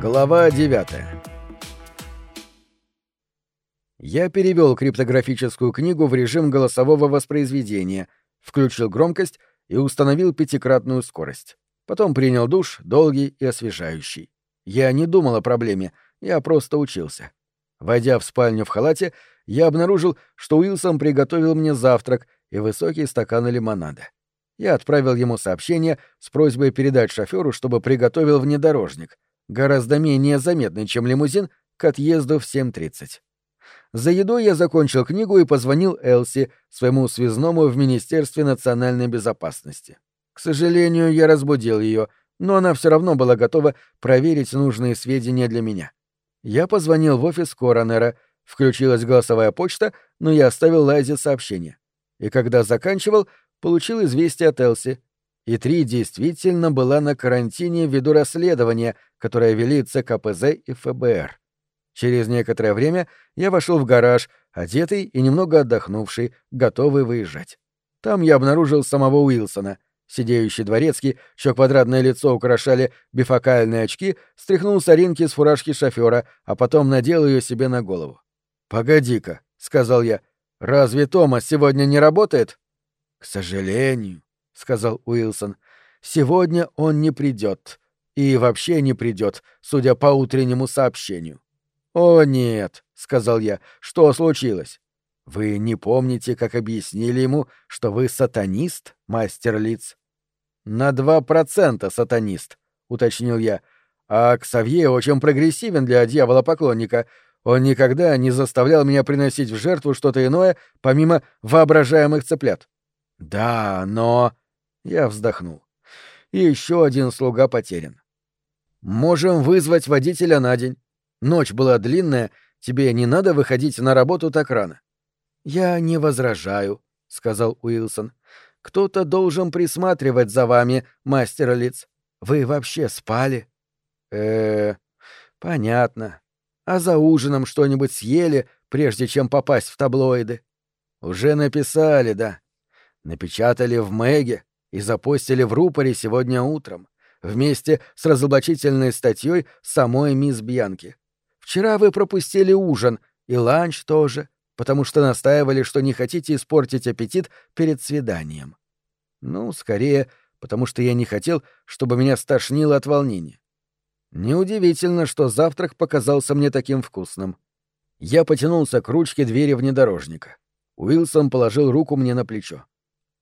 Глава 9 Я перевел криптографическую книгу в режим голосового воспроизведения, включил громкость и установил пятикратную скорость. Потом принял душ, долгий и освежающий. Я не думал о проблеме, я просто учился. Войдя в спальню в халате, я обнаружил, что Уилсон приготовил мне завтрак и высокий стакан лимонада. Я отправил ему сообщение с просьбой передать шоферу, чтобы приготовил внедорожник — гораздо менее заметный, чем лимузин, к отъезду в 7.30. За едой я закончил книгу и позвонил Элси, своему связному в Министерстве национальной безопасности. К сожалению, я разбудил ее, но она все равно была готова проверить нужные сведения для меня. Я позвонил в офис коронера, включилась голосовая почта, но я оставил Лайзе сообщение. И когда заканчивал, получил известие от Элси и три действительно была на карантине ввиду расследования, которое вели ЦКПЗ и ФБР. Через некоторое время я вошел в гараж, одетый и немного отдохнувший, готовый выезжать. Там я обнаружил самого Уилсона. Сидеющий дворецкий, чье квадратное лицо украшали бифокальные очки, стряхнул соринки с фуражки шофера, а потом надел ее себе на голову. «Погоди-ка», — сказал я, — «разве Томас сегодня не работает?» «К сожалению», сказал Уилсон. Сегодня он не придет. И вообще не придет, судя по утреннему сообщению. О нет, сказал я. Что случилось? Вы не помните, как объяснили ему, что вы сатанист, мастер лиц? На два процента сатанист, уточнил я. А Ксавье очень прогрессивен для дьявола-поклонника. Он никогда не заставлял меня приносить в жертву что-то иное, помимо воображаемых цыплят. Да, но... Я вздохнул. И еще один слуга потерян. Можем вызвать водителя на день. Ночь была длинная, тебе не надо выходить на работу так рано. Я не возражаю, сказал Уилсон. Кто-то должен присматривать за вами, мастер лиц. Вы вообще спали? Э, -э понятно. А за ужином что-нибудь съели, прежде чем попасть в таблоиды? Уже написали, да. Напечатали в Мэге и запостили в рупоре сегодня утром, вместе с разоблачительной статьей самой мисс Бьянки. Вчера вы пропустили ужин, и ланч тоже, потому что настаивали, что не хотите испортить аппетит перед свиданием. Ну, скорее, потому что я не хотел, чтобы меня стошнило от волнения. Неудивительно, что завтрак показался мне таким вкусным. Я потянулся к ручке двери внедорожника. Уилсон положил руку мне на плечо.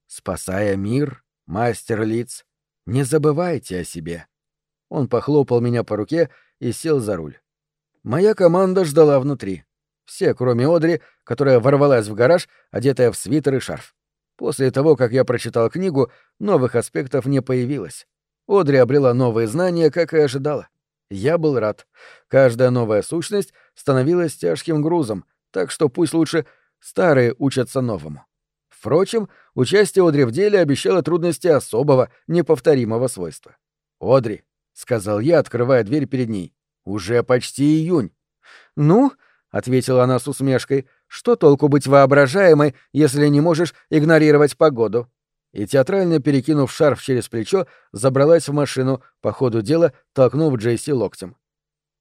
Спасая мир, «Мастер лиц, не забывайте о себе». Он похлопал меня по руке и сел за руль. Моя команда ждала внутри. Все, кроме Одри, которая ворвалась в гараж, одетая в свитер и шарф. После того, как я прочитал книгу, новых аспектов не появилось. Одри обрела новые знания, как и ожидала. Я был рад. Каждая новая сущность становилась тяжким грузом, так что пусть лучше старые учатся новому. Впрочем, участие Одри в деле обещало трудности особого, неповторимого свойства. «Одри», — сказал я, открывая дверь перед ней, — «уже почти июнь». «Ну», — ответила она с усмешкой, — «что толку быть воображаемой, если не можешь игнорировать погоду?» И театрально перекинув шарф через плечо, забралась в машину, по ходу дела толкнув Джейси локтем.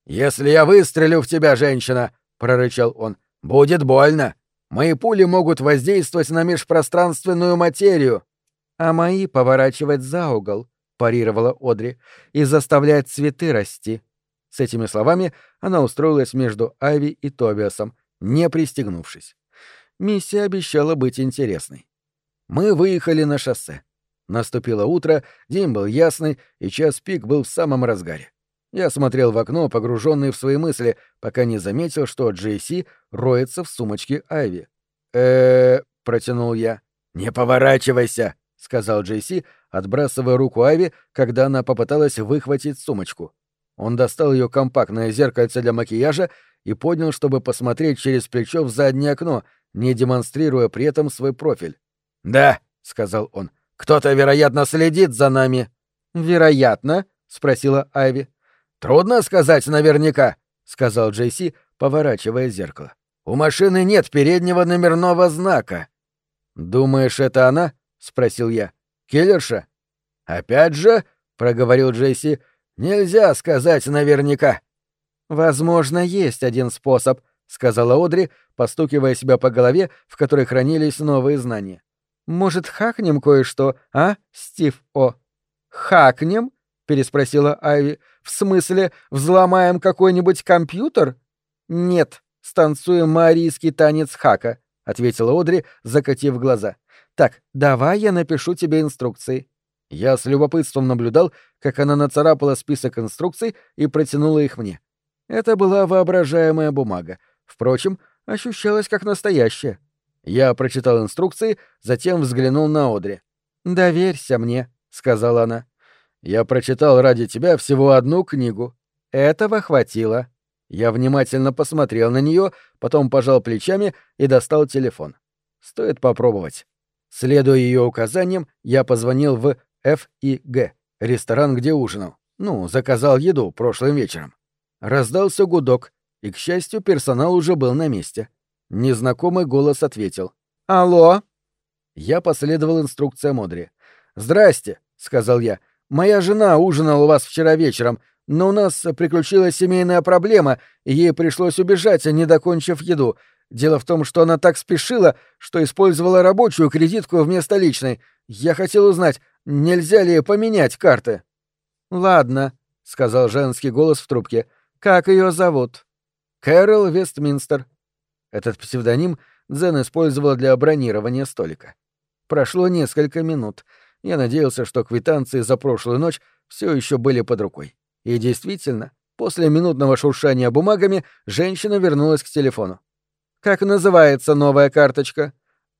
«Если я выстрелю в тебя, женщина», — прорычал он, — «будет больно». Мои пули могут воздействовать на межпространственную материю, а мои поворачивать за угол, парировала Одри, и заставлять цветы расти. С этими словами она устроилась между Айви и Тобиасом, не пристегнувшись. Миссия обещала быть интересной. Мы выехали на шоссе. Наступило утро, день был ясный, и час пик был в самом разгаре. Я смотрел в окно, погруженный в свои мысли, пока не заметил, что Джейси роется в сумочке Айви. э протянул я. «Не поворачивайся!» — сказал Джейси, отбрасывая руку Айви, когда она попыталась выхватить сумочку. Он достал ее компактное зеркальце для макияжа и поднял, чтобы посмотреть через плечо в заднее окно, не демонстрируя при этом свой профиль. «Да», — сказал он, — «кто-то, вероятно, следит за нами». «Вероятно?» — спросила Айви. «Трудно сказать наверняка», — сказал Джейси, поворачивая зеркало. «У машины нет переднего номерного знака». «Думаешь, это она?» — спросил я. «Киллерша?» «Опять же», — проговорил Джейси, — «нельзя сказать наверняка». Возможно, есть один способ, сказала Одри, постукивая себя по голове, в которой хранились новые знания. Может, хакнем кое-что, а, Стив О? Хакнем? переспросила Айви. В смысле, взломаем какой-нибудь компьютер? Нет, станцуем марийский танец хака, ответила Одри, закатив глаза. Так, давай я напишу тебе инструкции. Я с любопытством наблюдал, как она нацарапала список инструкций и протянула их мне. Это была воображаемая бумага. Впрочем, ощущалась как настоящая. Я прочитал инструкции, затем взглянул на Одри. «Доверься мне», — сказала она. «Я прочитал ради тебя всего одну книгу. Этого хватило». Я внимательно посмотрел на нее, потом пожал плечами и достал телефон. Стоит попробовать. Следуя ее указаниям, я позвонил в F и G, ресторан, где ужинал. Ну, заказал еду прошлым вечером. Раздался гудок, и, к счастью, персонал уже был на месте. Незнакомый голос ответил. «Алло?» Я последовал инструкциям Модри. «Здрасте», — сказал я. «Моя жена ужинала у вас вчера вечером, но у нас приключилась семейная проблема, и ей пришлось убежать, не докончив еду. Дело в том, что она так спешила, что использовала рабочую кредитку вместо личной. Я хотел узнать, нельзя ли поменять карты. Ладно, сказал женский голос в трубке. Как ее зовут? Кэрол Вестминстер. Этот псевдоним Дзен использовала для бронирования столика. Прошло несколько минут. Я надеялся, что квитанции за прошлую ночь все еще были под рукой. И действительно, после минутного шуршания бумагами женщина вернулась к телефону. Как называется новая карточка?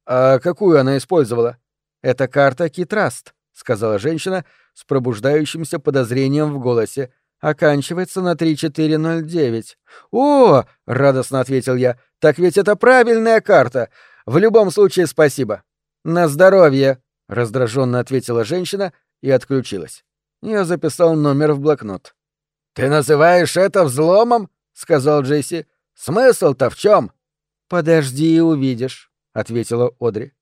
А какую она использовала? Это карта Китраст, сказала женщина с пробуждающимся подозрением в голосе. Оканчивается на 3409. О, радостно ответил я. Так ведь это правильная карта. В любом случае спасибо. На здоровье, раздраженно ответила женщина и отключилась. Я записал номер в блокнот. Ты называешь это взломом? сказал Джесси. Смысл-то в чем? «Подожди и увидишь», — ответила Одри.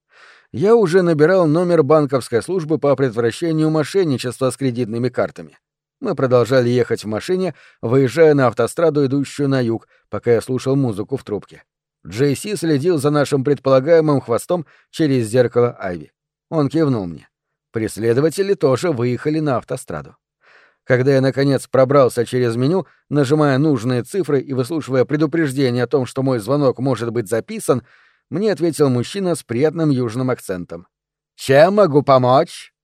Я уже набирал номер банковской службы по предотвращению мошенничества с кредитными картами. Мы продолжали ехать в машине, выезжая на автостраду, идущую на юг, пока я слушал музыку в трубке. Джейси следил за нашим предполагаемым хвостом через зеркало Айви. Он кивнул мне. Преследователи тоже выехали на автостраду. Когда я, наконец, пробрался через меню, нажимая нужные цифры и выслушивая предупреждение о том, что мой звонок может быть записан, мне ответил мужчина с приятным южным акцентом. «Чем могу помочь?»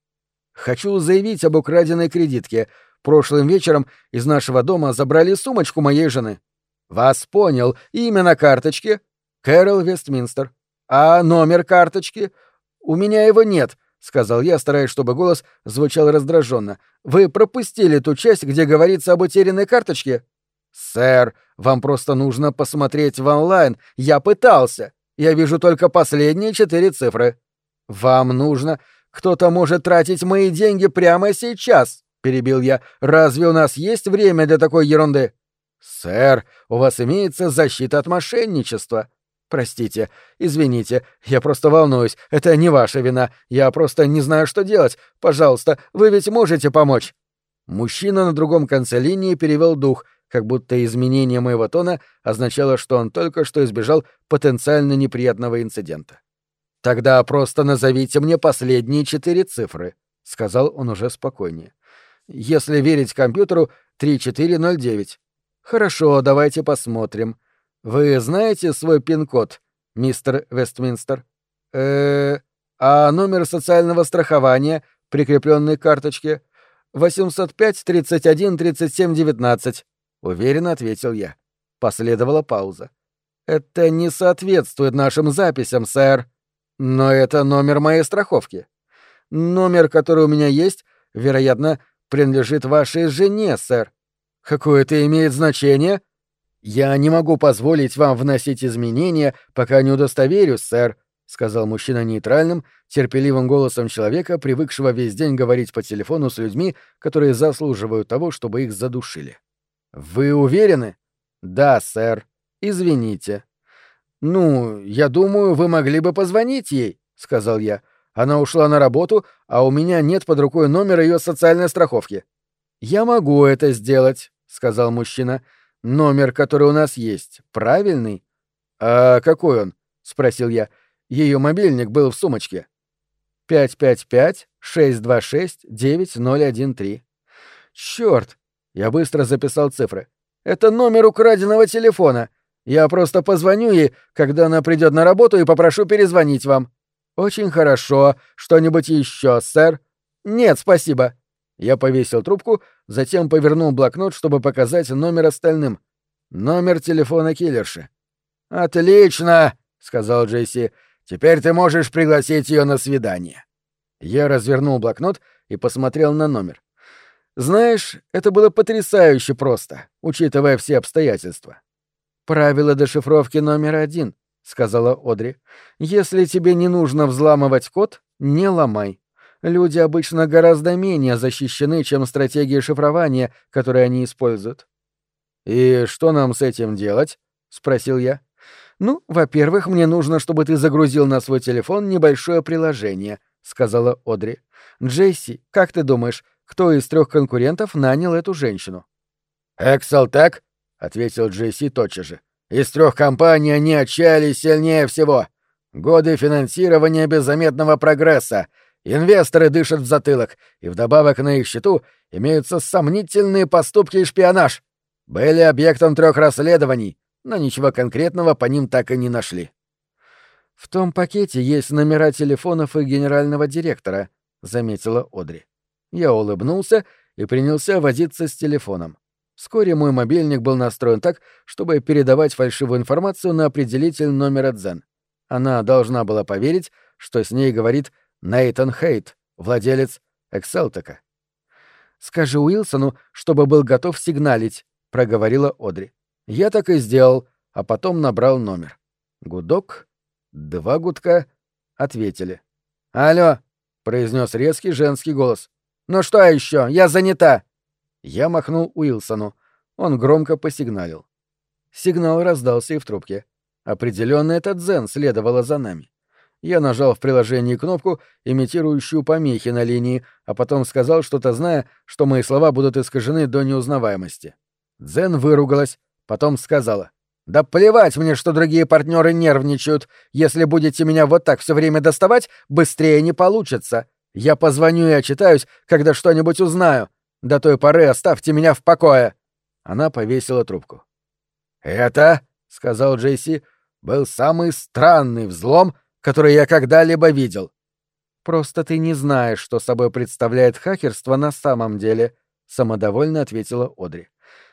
«Хочу заявить об украденной кредитке. Прошлым вечером из нашего дома забрали сумочку моей жены». «Вас понял. Имя на карточке?» «Кэрол Вестминстер». «А номер карточки?» «У меня его нет. — сказал я, стараясь, чтобы голос звучал раздраженно. «Вы пропустили ту часть, где говорится об утерянной карточке?» «Сэр, вам просто нужно посмотреть в онлайн. Я пытался. Я вижу только последние четыре цифры». «Вам нужно... Кто-то может тратить мои деньги прямо сейчас», — перебил я. «Разве у нас есть время для такой ерунды?» «Сэр, у вас имеется защита от мошенничества», «Простите, извините, я просто волнуюсь, это не ваша вина, я просто не знаю, что делать. Пожалуйста, вы ведь можете помочь». Мужчина на другом конце линии перевел дух, как будто изменение моего тона означало, что он только что избежал потенциально неприятного инцидента. «Тогда просто назовите мне последние четыре цифры», — сказал он уже спокойнее. «Если верить компьютеру, 3409. Хорошо, давайте посмотрим. Вы знаете свой пин-код, мистер Вестминстер? Э, а номер социального страхования, прикрепленный к карточке? 805 31 37 19. Уверенно ответил я. Последовала пауза. Это не соответствует нашим записям, сэр. Но это номер моей страховки. Номер, который у меня есть, вероятно, принадлежит вашей жене, сэр. Какое это имеет значение? «Я не могу позволить вам вносить изменения, пока не удостоверюсь, сэр», — сказал мужчина нейтральным, терпеливым голосом человека, привыкшего весь день говорить по телефону с людьми, которые заслуживают того, чтобы их задушили. «Вы уверены?» «Да, сэр. Извините». «Ну, я думаю, вы могли бы позвонить ей», — сказал я. «Она ушла на работу, а у меня нет под рукой номера ее социальной страховки». «Я могу это сделать», — сказал мужчина. Номер, который у нас есть, правильный? А какой он? спросил я. Ее мобильник был в сумочке. 555-626-9013. Черт! Я быстро записал цифры. Это номер украденного телефона. Я просто позвоню ей, когда она придет на работу, и попрошу перезвонить вам. Очень хорошо. Что-нибудь еще, сэр? Нет, спасибо. Я повесил трубку, затем повернул блокнот, чтобы показать номер остальным. Номер телефона киллерши. «Отлично!» — сказал Джесси. «Теперь ты можешь пригласить ее на свидание». Я развернул блокнот и посмотрел на номер. Знаешь, это было потрясающе просто, учитывая все обстоятельства. «Правило дешифровки номер один», — сказала Одри. «Если тебе не нужно взламывать код, не ломай. Люди обычно гораздо менее защищены, чем стратегии шифрования, которые они используют». «И что нам с этим делать?» — спросил я. «Ну, во-первых, мне нужно, чтобы ты загрузил на свой телефон небольшое приложение», — сказала Одри. «Джесси, как ты думаешь, кто из трех конкурентов нанял эту женщину?» «Экселтек», — ответил Джесси тотчас же. «Из трех компаний они отчаялись сильнее всего. Годы финансирования беззаметного прогресса. Инвесторы дышат в затылок, и вдобавок на их счету имеются сомнительные поступки и шпионаж. Были объектом трех расследований, но ничего конкретного по ним так и не нашли. В том пакете есть номера телефонов и генерального директора, заметила Одри. Я улыбнулся и принялся возиться с телефоном. Вскоре мой мобильник был настроен так, чтобы передавать фальшивую информацию на определитель номера Дзен. Она должна была поверить, что с ней говорит Нейтан Хейт, владелец Экселтека. «Скажи Уилсону, чтобы был готов сигналить», — проговорила Одри. Я так и сделал, а потом набрал номер. Гудок, два гудка, ответили. «Алло», — произнес резкий женский голос. «Ну что еще? Я занята!» Я махнул Уилсону. Он громко посигналил. Сигнал раздался и в трубке. Определенно этот Дзен следовало за нами. Я нажал в приложении кнопку, имитирующую помехи на линии, а потом сказал что-то, зная, что мои слова будут искажены до неузнаваемости. Дзен выругалась, потом сказала. «Да плевать мне, что другие партнеры нервничают. Если будете меня вот так все время доставать, быстрее не получится. Я позвоню и отчитаюсь, когда что-нибудь узнаю. До той поры оставьте меня в покое». Она повесила трубку. «Это, — сказал Джейси, — был самый странный взлом, который я когда-либо видел». «Просто ты не знаешь, что собой представляет хакерство на самом деле», — самодовольно ответила Одри.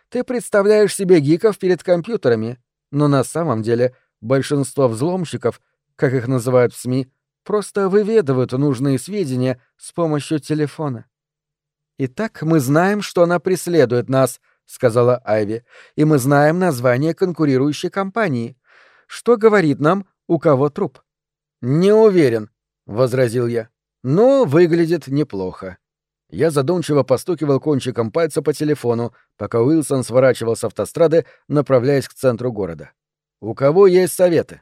«Ты представляешь себе гиков перед компьютерами, но на самом деле большинство взломщиков, как их называют в СМИ, просто выведывают нужные сведения с помощью телефона. «Итак, мы знаем, что она преследует нас», — сказала Айви, «и мы знаем название конкурирующей компании. Что говорит нам, у кого труп?» «Не уверен», — возразил я. «Но выглядит неплохо». Я задумчиво постукивал кончиком пальца по телефону, пока Уилсон сворачивал с автострады, направляясь к центру города. «У кого есть советы?»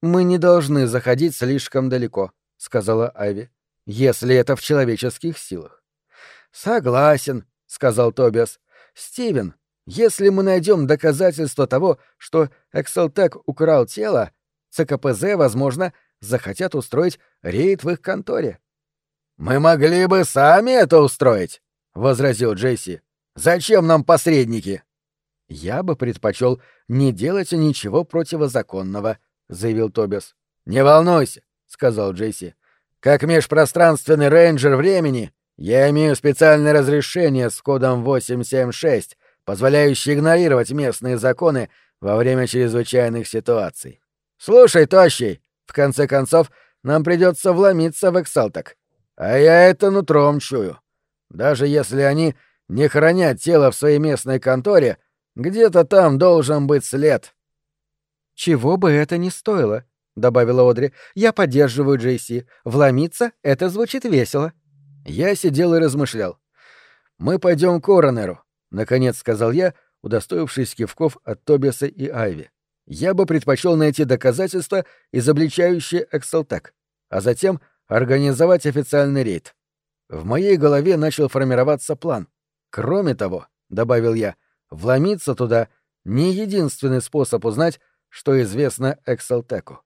«Мы не должны заходить слишком далеко», — сказала Айви, — «если это в человеческих силах». «Согласен», — сказал Тобиас. «Стивен, если мы найдем доказательства того, что Экселтек украл тело, ЦКПЗ, возможно, захотят устроить рейд в их конторе». «Мы могли бы сами это устроить», — возразил Джесси. «Зачем нам посредники?» «Я бы предпочел не делать ничего противозаконного», — заявил Тобиас. «Не волнуйся», — сказал Джейси. «Как межпространственный рейнджер времени я имею специальное разрешение с кодом 876, позволяющее игнорировать местные законы во время чрезвычайных ситуаций. Слушай, Тощий, в конце концов, нам придется вломиться в Эксалток. А я это нутром чую. Даже если они не хранят тело в своей местной конторе, где-то там должен быть след». «Чего бы это ни стоило», — добавила Одри. «Я поддерживаю Джейси. Вломиться — это звучит весело». Я сидел и размышлял. «Мы пойдем к Коронеру», — наконец сказал я, удостоившись кивков от Тобиаса и Айви. «Я бы предпочел найти доказательства, изобличающие Экселтек, а затем организовать официальный рейд. В моей голове начал формироваться план. Кроме того, — добавил я, — вломиться туда не единственный способ узнать, что известно Экселтеку.